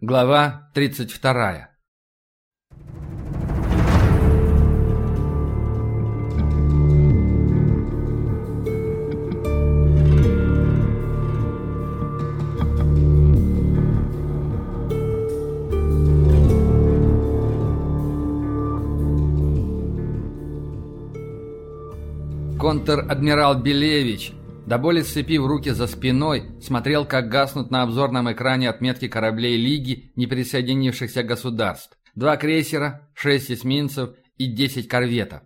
Глава 32. Контр-адмирал Белевич до боли сцепив руки за спиной, смотрел, как гаснут на обзорном экране отметки кораблей Лиги неприсоединившихся государств. Два крейсера, шесть эсминцев и десять корветов.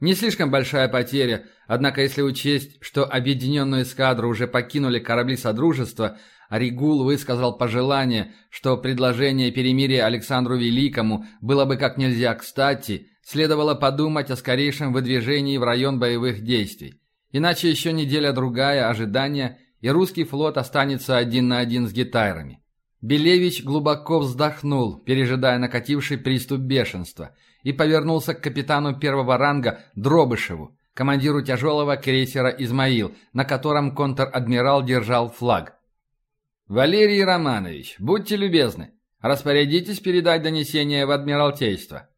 Не слишком большая потеря, однако если учесть, что объединенную эскадру уже покинули корабли Содружества, Оригул высказал пожелание, что предложение перемирия Александру Великому было бы как нельзя кстати, следовало подумать о скорейшем выдвижении в район боевых действий. Иначе еще неделя-другая ожидания, и русский флот останется один на один с гитайрами. Белевич глубоко вздохнул, пережидая накативший приступ бешенства, и повернулся к капитану первого ранга Дробышеву, командиру тяжелого крейсера «Измаил», на котором контр-адмирал держал флаг. «Валерий Романович, будьте любезны, распорядитесь передать донесение в Адмиралтейство».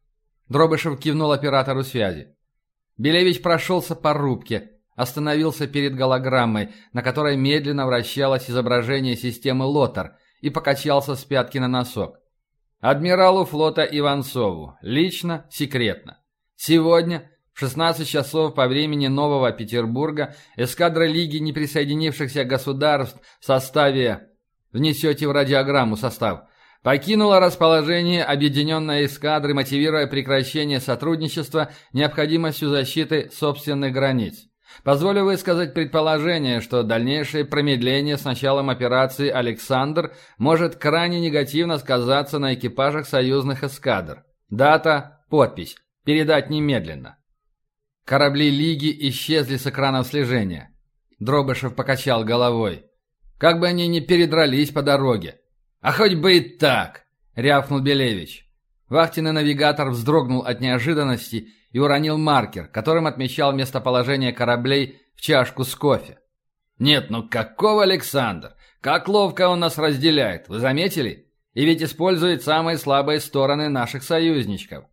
Дробышев кивнул оператору связи. Белевич прошелся по рубке, остановился перед голограммой, на которой медленно вращалось изображение системы Лотар, и покачался с пятки на носок. Адмиралу флота Иванцову. Лично, секретно. Сегодня, в 16 часов по времени Нового Петербурга, эскадра Лиги неприсоединившихся государств в составе... Внесете в радиограмму состав. Покинула расположение объединенной эскадры, мотивируя прекращение сотрудничества необходимостью защиты собственных границ. Позволю высказать предположение, что дальнейшее промедление с началом операции «Александр» может крайне негативно сказаться на экипажах союзных эскадр. Дата, подпись. Передать немедленно. Корабли Лиги исчезли с экранов слежения. Дробышев покачал головой. Как бы они ни передрались по дороге. А хоть бы и так, рявкнул Белевич. Вахтенный навигатор вздрогнул от неожиданности и уронил маркер, которым отмечал местоположение кораблей в чашку с кофе. «Нет, ну какого Александр? Как ловко он нас разделяет, вы заметили? И ведь использует самые слабые стороны наших союзничков.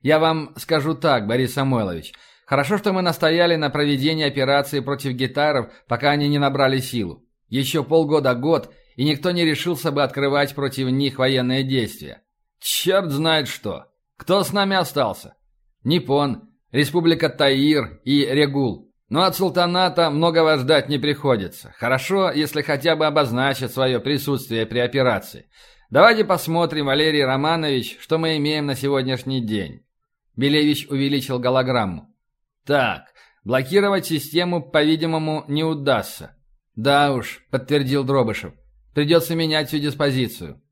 Я вам скажу так, Борис Самойлович, хорошо, что мы настояли на проведении операции против гитаров, пока они не набрали силу. Еще полгода-год, и никто не решился бы открывать против них военные действия. Черт знает что. Кто с нами остался? Ниппон, Республика Таир и Регул. Но от султаната многого ждать не приходится. Хорошо, если хотя бы обозначат свое присутствие при операции. Давайте посмотрим, Валерий Романович, что мы имеем на сегодняшний день. Белевич увеличил голограмму. Так, блокировать систему, по-видимому, не удастся. Да уж, подтвердил Дробышев. Придется менять всю диспозицию.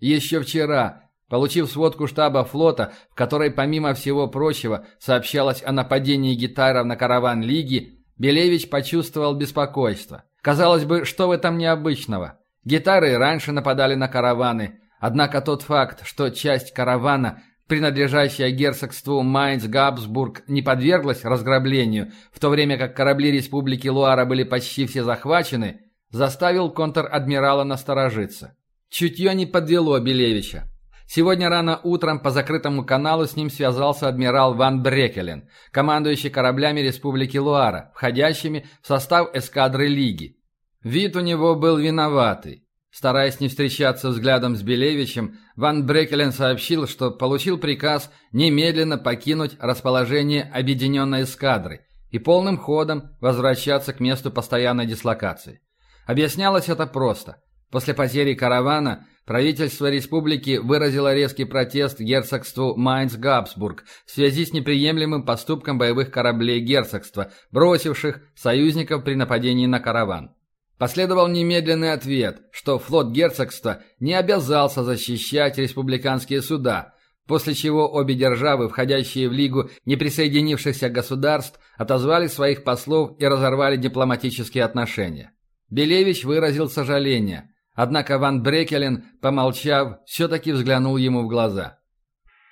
Еще вчера Получив сводку штаба флота, в которой, помимо всего прочего, сообщалось о нападении гитаров на караван Лиги, Белевич почувствовал беспокойство. Казалось бы, что в этом необычного? Гитары раньше нападали на караваны, однако тот факт, что часть каравана, принадлежащая герцогству Майнц-Габсбург, не подверглась разграблению, в то время как корабли Республики Луара были почти все захвачены, заставил контр-адмирала насторожиться. Чутье не подвело Белевича. Сегодня рано утром по закрытому каналу с ним связался адмирал Ван Брекелен, командующий кораблями Республики Луара, входящими в состав эскадры Лиги. Вид у него был виноватый. Стараясь не встречаться взглядом с Белевичем, Ван Брекелен сообщил, что получил приказ немедленно покинуть расположение объединенной эскадры и полным ходом возвращаться к месту постоянной дислокации. Объяснялось это просто. После потери каравана правительство республики выразило резкий протест герцогству Майнц-Габсбург в связи с неприемлемым поступком боевых кораблей герцогства, бросивших союзников при нападении на караван. Последовал немедленный ответ, что флот герцогства не обязался защищать республиканские суда, после чего обе державы, входящие в Лигу неприсоединившихся государств, отозвали своих послов и разорвали дипломатические отношения. Белевич выразил сожаление – Однако Ван Брекелен, помолчав, все-таки взглянул ему в глаза.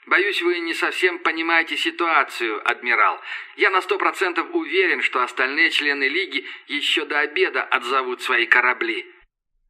«Боюсь, вы не совсем понимаете ситуацию, адмирал. Я на сто процентов уверен, что остальные члены Лиги еще до обеда отзовут свои корабли».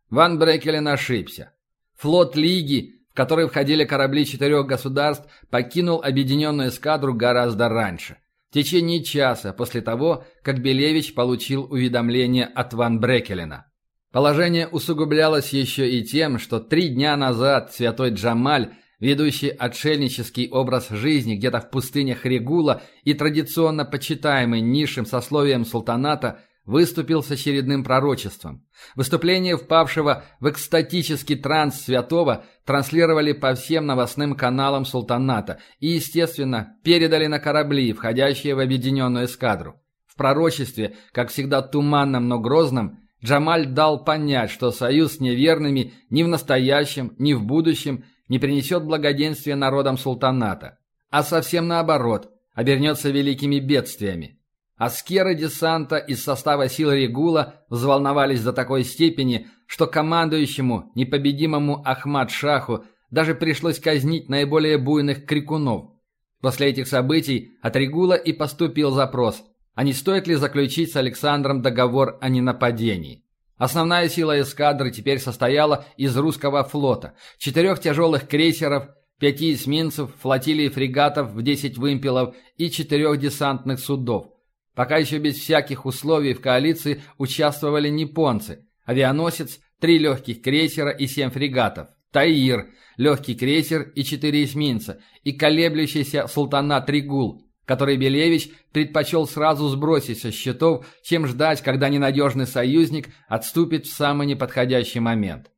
Ван Брекелен ошибся. Флот Лиги, в который входили корабли четырех государств, покинул объединенную эскадру гораздо раньше. В течение часа после того, как Белевич получил уведомление от Ван Брекелена. Положение усугублялось еще и тем, что три дня назад святой Джамаль, ведущий отшельнический образ жизни где-то в пустынях Регула и традиционно почитаемый низшим сословием султаната, выступил с очередным пророчеством. Выступление впавшего в экстатический транс святого транслировали по всем новостным каналам султаната и, естественно, передали на корабли, входящие в объединенную эскадру. В пророчестве, как всегда туманном, но грозном, Джамаль дал понять, что союз с неверными ни в настоящем, ни в будущем не принесет благоденствия народам султаната, а совсем наоборот, обернется великими бедствиями. Аскеры десанта из состава сил Регула взволновались до такой степени, что командующему, непобедимому Ахмад-Шаху, даже пришлось казнить наиболее буйных крикунов. После этих событий от Регула и поступил запрос, а не стоит ли заключить с Александром договор о ненападении. Основная сила эскадры теперь состояла из русского флота, четырех тяжелых крейсеров, пяти эсминцев, флотилии фрегатов в 10 вымпелов и четырех десантных судов. Пока еще без всяких условий в коалиции участвовали японцы, авианосец, три легких крейсера и семь фрегатов, Таир, легкий крейсер и четыре эсминца, и колеблющийся султанат Ригул, который Белевич предпочел сразу сбросить со счетов, чем ждать, когда ненадежный союзник отступит в самый неподходящий момент.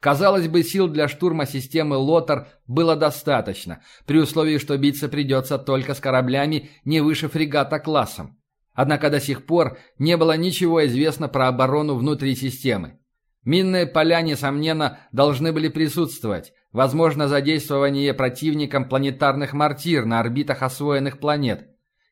Казалось бы, сил для штурма системы «Лотар» было достаточно, при условии, что биться придется только с кораблями не выше фрегата классом. Однако до сих пор не было ничего известно про оборону внутри системы. Минные поля, несомненно, должны были присутствовать. Возможно, задействование противником планетарных мортир на орбитах освоенных планет.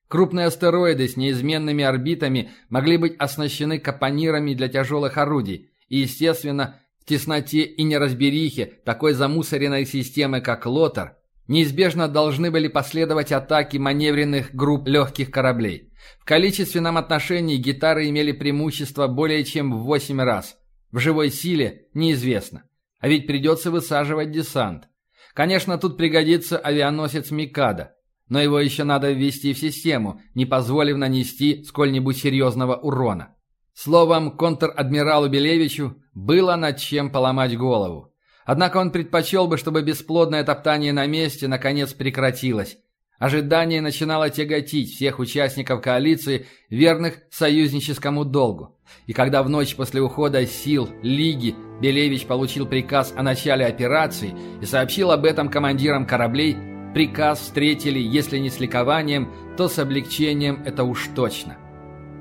Крупные астероиды с неизменными орбитами могли быть оснащены капонирами для тяжелых орудий. И, естественно, в тесноте и неразберихе такой замусоренной системы, как Лотар, неизбежно должны были последовать атаки маневренных групп легких кораблей. В количественном отношении гитары имели преимущество более чем в 8 раз. В живой силе неизвестно. А ведь придется высаживать десант. Конечно, тут пригодится авианосец Микада, но его еще надо ввести в систему, не позволив нанести сколь-нибудь серьезного урона. Словом, контр-адмиралу Белевичу было над чем поломать голову. Однако он предпочел бы, чтобы бесплодное топтание на месте наконец прекратилось, Ожидание начинало тяготить всех участников коалиции, верных союзническому долгу. И когда в ночь после ухода сил Лиги Белевич получил приказ о начале операции и сообщил об этом командирам кораблей, приказ встретили, если не с ликованием, то с облегчением это уж точно.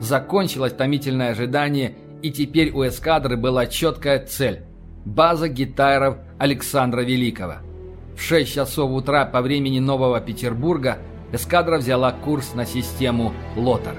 Закончилось томительное ожидание, и теперь у эскадры была четкая цель – база гитаров Александра Великого – в 6 часов утра по времени Нового Петербурга эскадра взяла курс на систему «Лотар».